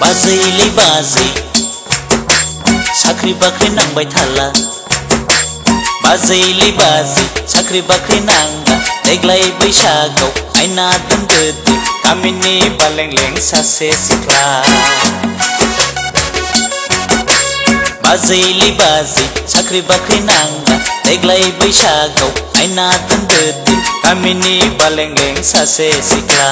बाजैलै बाजै साख्रि बाख्रि नांबाय थाला बाजैलै बाजै साख्रि बाख्रि नांला देग्लाय बैसागआव आयना दोनदोदो गामिनि बालेंलें सासे सिख्ला बाजैलै बाजै साख्रि बाख्रि नांला देग्लाय बैसागआव आयना दोनदोदो गामिनि बालेंलें सासे सिख्ला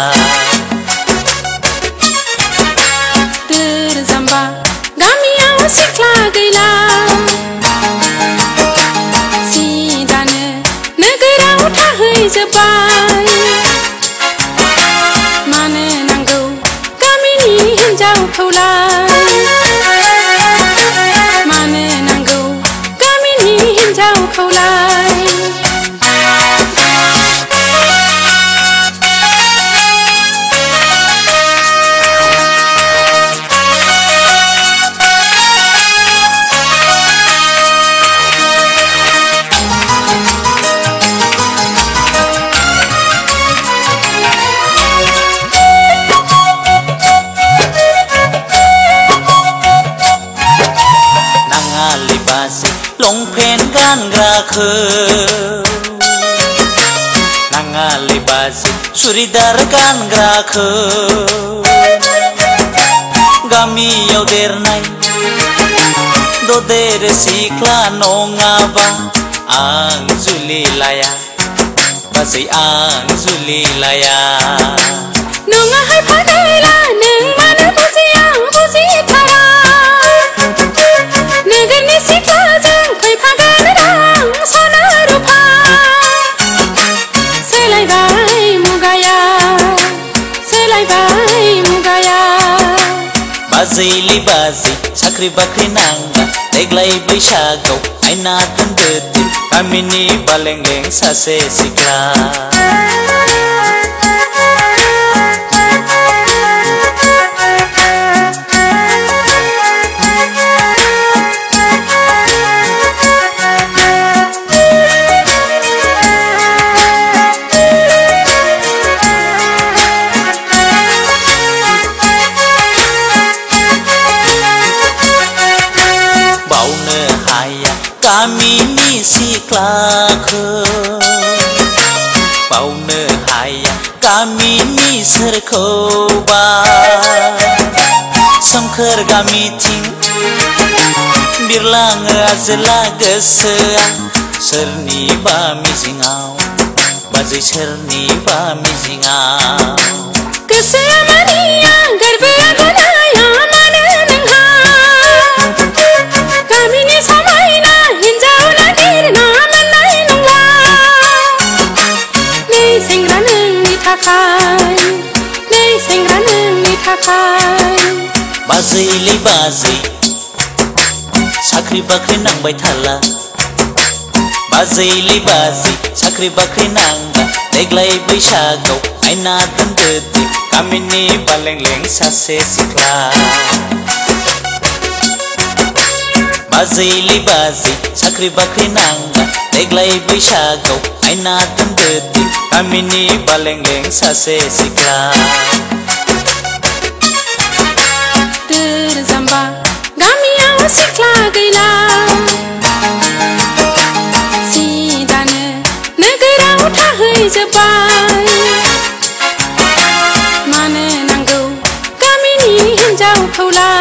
मानो नांगौ गामिनि हिन्जावखौलाय। เป็นการกระคือนังอาลีบาซิชุริดารการกระคือกามีเอาเดรไนโดเดรสีคลานงอาบาอังจุลีลายาบาซิอังจุลีลายา Nunga hai panela Zili bazi, sakri bakri nanga Teglai blishago, aina tundutu Kamini balengleng sase sikla गामिनि सिख्लाखौ बावनो हाया गामिनि सोरखौबा सोमखोर गामिथिं बिरलाङो आजोला गोसोआ सोरनिबा मिजिङाव बाजै सोरनिबा मिजिङाव गोसोआ मानिया गोरबोआ thakay Nei sing ranun ni thakay Bazay lay bazay Sakri bakri nang bay thala Bazay lay bazay Sakri bakri nang ba. Deglay baysagaw Ay natin dati Kami ni baleng-leng sa sesikla Bazay lay bazay Sakri bakri nang ba. Deglay baysagaw Ay natin dati गामिनि बालेंलें सासे सिख्ला दोर जाम्बा गामियाव सिख्ला गैला सिदानो नोगोराव थाहैजोब्बाय मानो नांगौ गामिनि हिन्जावखौलाय